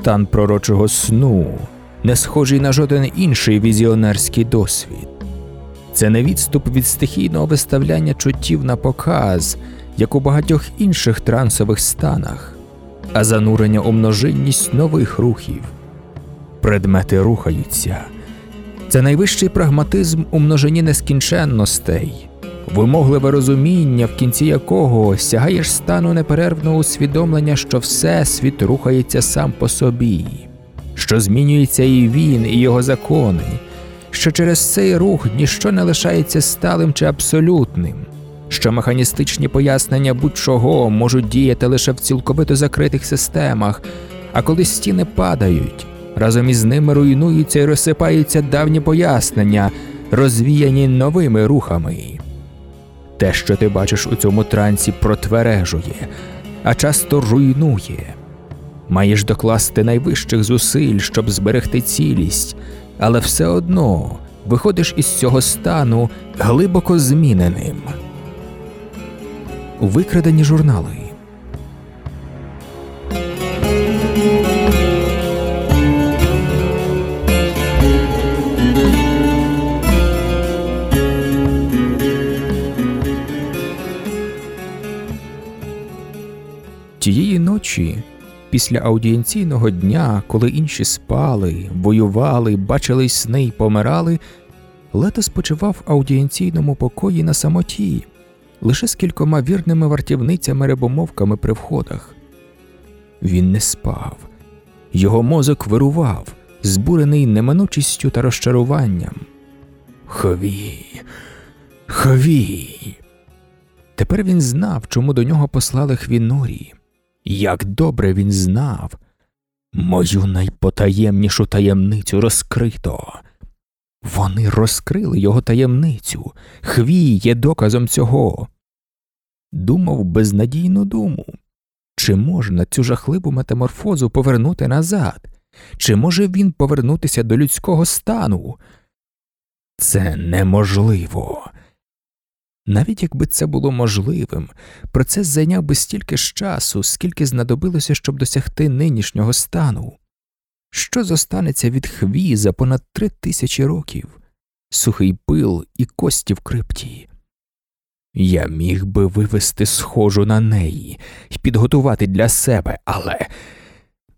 стан пророчого сну, не схожий на жоден інший візіонерський досвід. Це не відступ від стихійного виставляння чуттів на показ, як у багатьох інших трансових станах, а занурення у множинність нових рухів. Предмети рухаються. Це найвищий прагматизм у множині нескінченностей, вимогливе розуміння, в кінці якого сягаєш стану неперервного усвідомлення, що Всесвіт рухається сам по собі, що змінюється і він, і його закони, що через цей рух ніщо не лишається сталим чи абсолютним, що механістичні пояснення будь-чого можуть діяти лише в цілковито закритих системах, а коли стіни падають, разом із ними руйнуються і розсипаються давні пояснення, розвіяні новими рухами. Те, що ти бачиш у цьому трансі, протвережує, а часто руйнує. Маєш докласти найвищих зусиль, щоб зберегти цілість, але все одно виходиш із цього стану глибоко зміненим. Викрадені журнали. Тієї ночі, після аудієнційного дня, коли інші спали, воювали, бачили сни й помирали, Лето спочивав в аудієнційному покої на самоті, лише з кількома вірними вартівницями рибомовками при входах. Він не спав, його мозок вирував, збурений неминучістю та розчаруванням. Хові, хові. Тепер він знав, чому до нього послали Хвінорі. Як добре він знав, мою найпотаємнішу таємницю розкрито. Вони розкрили його таємницю, хвій є доказом цього. Думав безнадійну думу. Чи можна цю жахливу метаморфозу повернути назад? Чи може він повернутися до людського стану? Це неможливо. Навіть якби це було можливим, процес зайняв би стільки ж часу, скільки знадобилося, щоб досягти нинішнього стану. Що зостанеться від хві за понад три тисячі років, сухий пил і кості в крипті? Я міг би вивести схожу на неї і підготувати для себе, але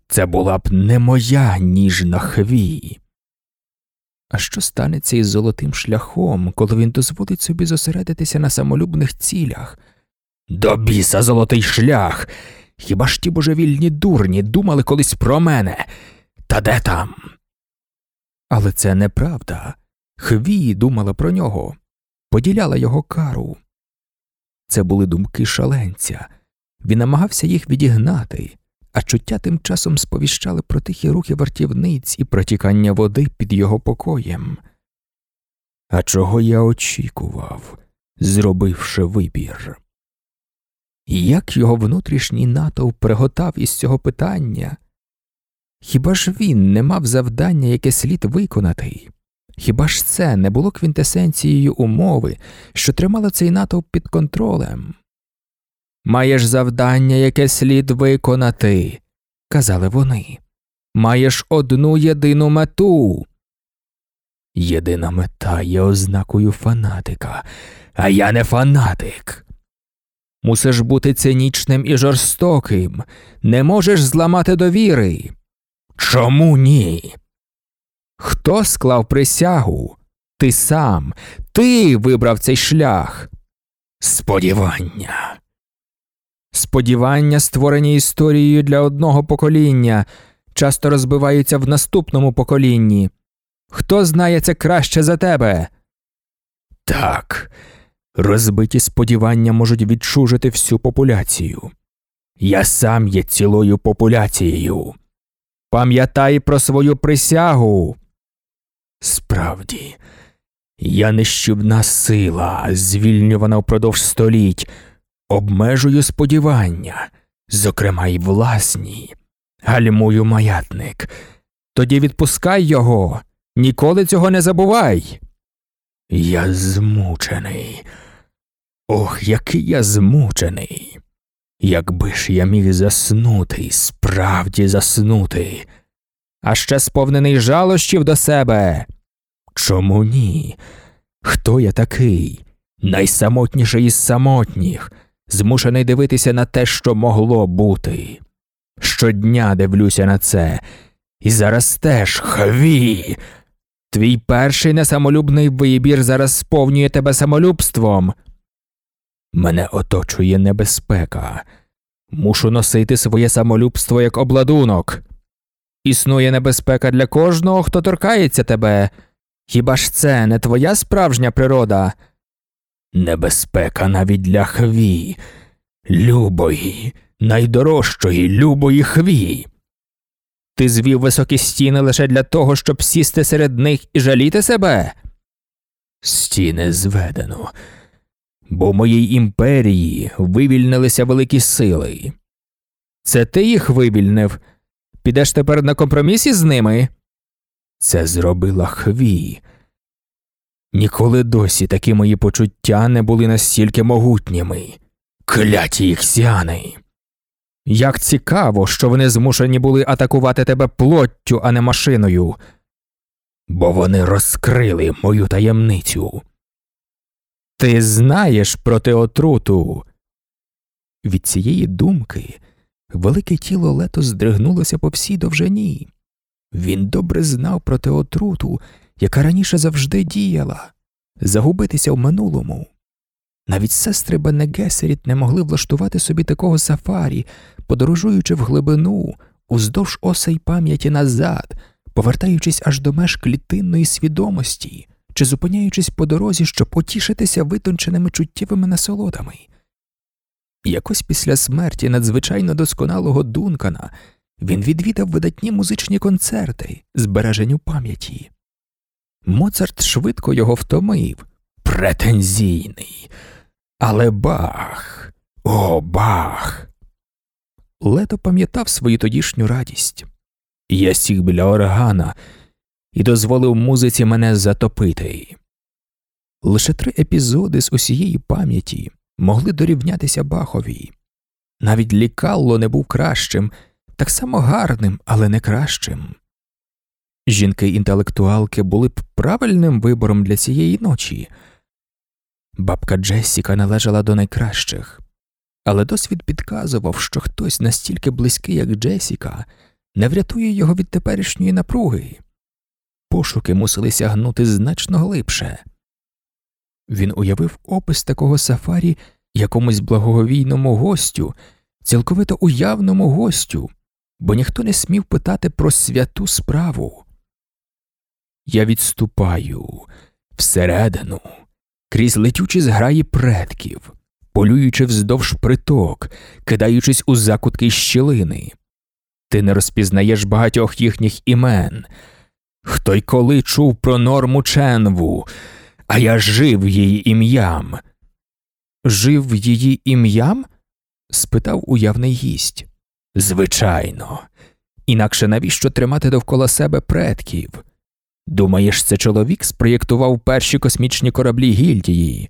це була б не моя ніжна хві. А що станеться із золотим шляхом, коли він дозволить собі зосередитися на самолюбних цілях? До біса золотий шлях. Хіба ж ті божевільні дурні думали колись про мене? Та де там? Але це неправда. Хві думала про нього, поділяла його кару. Це були думки шаленця. Він намагався їх відігнати, а чуття тим часом сповіщали про тихі рухи вартівниць і протікання води під його покоєм. А чого я очікував, зробивши вибір? Як його внутрішній натовп приготав із цього питання? Хіба ж він не мав завдання, яке слід виконати? Хіба ж це не було квінтесенцією умови, що тримало цей натовп під контролем? Маєш завдання, яке слід виконати, казали вони. Маєш одну єдину мету. Єдина мета є ознакою фанатика, а я не фанатик. Мусиш бути цинічним і жорстоким, не можеш зламати довіри. Чому ні? Хто склав присягу? Ти сам, ти вибрав цей шлях. Сподівання. Сподівання, створені історією для одного покоління, часто розбиваються в наступному поколінні. Хто знає це краще за тебе? Так, розбиті сподівання можуть відчужити всю популяцію. Я сам є цілою популяцією. Пам'ятай про свою присягу. Справді, я нищівна сила, звільнювана впродовж століть, обмежую сподівання, зокрема й власні, гальмую маятник. Тоді відпускай його, ніколи цього не забувай. Я змучений. Ох, який я змучений. Якби ж я міг заснути, справді заснути, а ще сповнений жалощів до себе. Чому ні? Хто я такий? Найсамотніший із самотніх, змушений дивитися на те, що могло бути. Щодня дивлюся на це, і зараз теж хві. Твій перший несамолюбний вибір зараз сповнює тебе самолюбством. Мене оточує небезпека. Мушу носити своє самолюбство як обладунок. Існує небезпека для кожного, хто торкається тебе. Хіба ж це не твоя справжня природа? Небезпека навіть для хві, любої, найдорожчої, любої хві. Ти звів високі стіни лише для того, щоб сісти серед них і жаліти себе? Стіни зведено, бо в моїй імперії вивільнилися великі сили. Це ти їх вивільнив? Підеш тепер на компроміс із ними? Це зробила хві. Ніколи досі такі мої почуття не були настільки могутніми. Кляті їх сяни. Як цікаво, що вони змушені були атакувати тебе плоттю, а не машиною, бо вони розкрили мою таємницю. Ти знаєш про те отруту. Від цієї думки велике тіло лето здригнулося по всій довжині. Він добре знав про те отруту, яка раніше завжди діяла, загубитися в минулому. Навіть сестри Бенегесеріт не могли влаштувати собі такого сафарі, подорожуючи в глибину, уздовж осей пам'яті назад, повертаючись аж до меж клітинної свідомості чи зупиняючись по дорозі, щоб потішитися витонченими чуттєвими насолодами. Якось після смерті надзвичайно досконалого Дункана він відвідав видатні музичні концерти, збереженню пам'яті. Моцарт швидко його втомив, претензійний. Але бах, о, бах. Лето пам'ятав свою тодішню радість. Я сів біля органа і дозволив музиці мене затопити. Лише три епізоди з усієї пам'яті могли дорівнятися Бахові. Навіть лікалло не був кращим, так само гарним, але не кращим. Жінки інтелектуалки були б правильним вибором для цієї ночі. Бабка Джессіка належала до найкращих, але досвід підказував, що хтось настільки близький, як Джесіка, не врятує його від теперішньої напруги. Пошуки мусили сягнути значно глибше. Він уявив опис такого сафарі якомусь благоговійному гостю, цілковито уявному гостю, бо ніхто не смів питати про святу справу. Я відступаю всередину, крізь летючі зграї предків, полюючи вздовж приток, кидаючись у закутки щілини. Ти не розпізнаєш багатьох їхніх імен. Хто й коли чув про норму Ченву, а я жив її ім'ям. Жив її ім'ям? спитав уявний гість. Звичайно, інакше навіщо тримати довкола себе предків? Думаєш, це чоловік спроєктував перші космічні кораблі гільдії?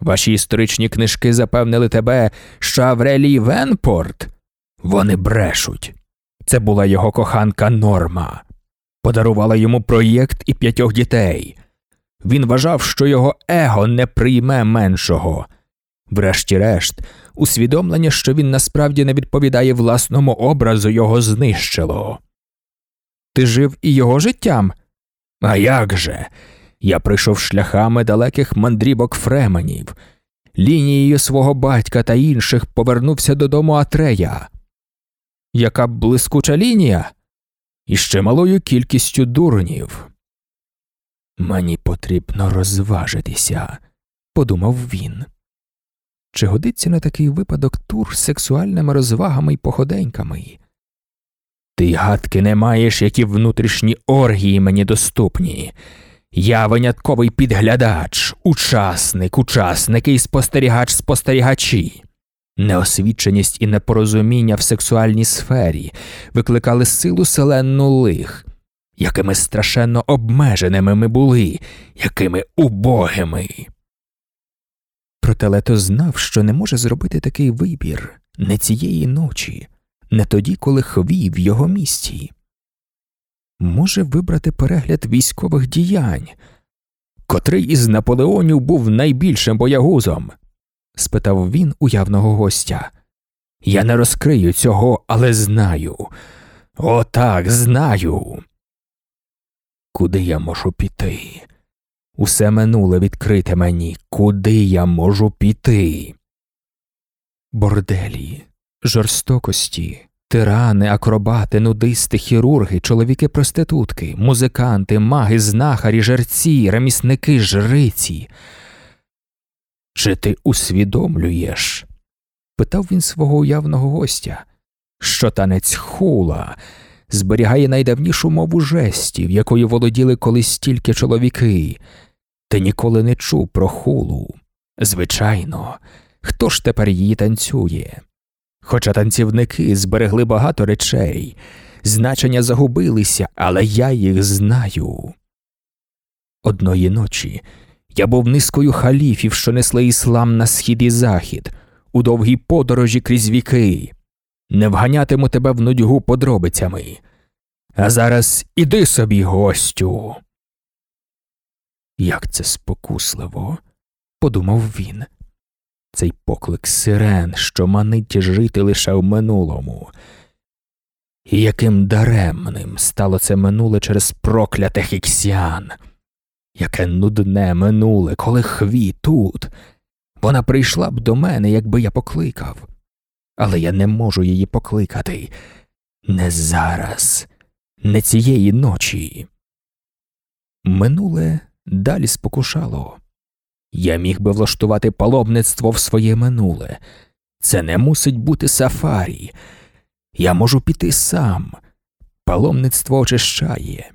Ваші історичні книжки запевнили тебе, що Аврелій Венпорт? Вони брешуть. Це була його коханка Норма, подарувала йому проєкт і п'ятьох дітей. Він вважав, що його его не прийме меншого. Врешті-решт, усвідомлення, що він насправді не відповідає власному образу, його знищило. Ти жив і його життям? А як же? Я прийшов шляхами далеких мандрібок фременів, лінією свого батька та інших повернувся додому Атрея. Яка блискуча лінія? І ще малою кількістю дурнів. Мені потрібно розважитися, подумав він. Чи годиться на такий випадок тур з сексуальними розвагами й походеньками? Ти гадки не маєш, які внутрішні оргії мені доступні. Я винятковий підглядач, учасник, учасники і спостерігач спостерігачі. Неосвіченість і непорозуміння в сексуальній сфері викликали силу селенну лих, якими страшенно обмеженими ми були, якими убогими. Проте лето знав, що не може зробити такий вибір, не цієї ночі, не тоді, коли хвій в його місті. Може вибрати перегляд військових діянь. Котрий із Наполеонів був найбільшим боягузом? спитав він уявного гостя. Я не розкрию цього, але знаю. О, так, знаю. Куди я можу піти? Усе минуле відкрите мені, куди я можу піти? Борделі, жорстокості, тирани, акробати, нудисти, хірурги, чоловіки проститутки, музиканти, маги, знахарі, жерці, ремісники, жриці. Чи ти усвідомлюєш? питав він свого уявного гостя, що танець хула зберігає найдавнішу мову жестів, якою володіли колись тільки чоловіки. Ти ніколи не чув про хулу. Звичайно, хто ж тепер її танцює? Хоча танцівники зберегли багато речей, значення загубилися, але я їх знаю. Одної ночі я був низкою халіфів, що несли іслам на схід і захід, у довгій подорожі крізь віки. Не вганятиму тебе в нудьгу подробицями. А зараз іди собі, гостю. Як це спокусливо, подумав він. Цей поклик сирен, що манить жити лише в минулому. І яким даремним стало це минуле через проклятих іксян. Яке нудне минуле, коли хві тут. Вона прийшла б до мене, якби я покликав. Але я не можу її покликати. Не зараз, не цієї ночі. Минуле далі спокушало. Я міг би влаштувати паломництво в своє минуле. Це не мусить бути сафарі. Я можу піти сам. Паломництво очищає.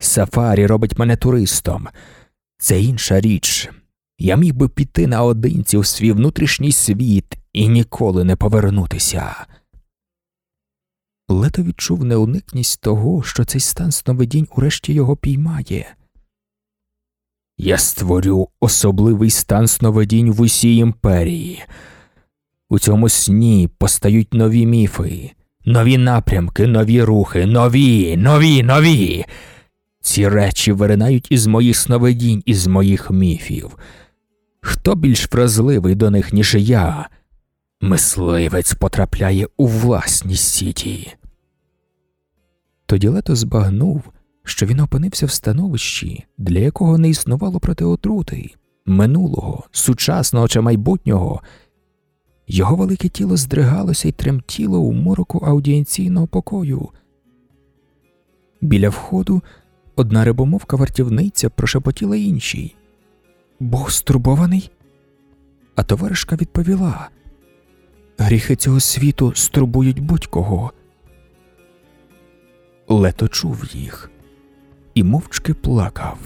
Сафарі робить мене туристом. Це інша річ. Я міг би піти наодинці у свій внутрішній світ і ніколи не повернутися. Лето відчув неуникність того, що цей стан сновидінь урешті його піймає. Я створю особливий стан сновидінь в усій імперії. У цьому сні постають нові міфи, нові напрямки, нові рухи, нові, нові, нові. Ці речі виринають із моїх сновидінь, із моїх міфів. Хто більш вразливий до них, ніж я? Мисливець потрапляє у власні сіті. Тоді лето збагнув, що він опинився в становищі, для якого не існувало протиотрути, минулого, сучасного чи майбутнього. Його велике тіло здригалося й тремтіло у мороку аудієнційного покою. Біля входу одна рибомовка вартівниця прошепотіла іншій. Бог стурбований? А товаришка відповіла Гріхи цього світу стурбують будь-кого. Лето чув їх і мовчки плакав.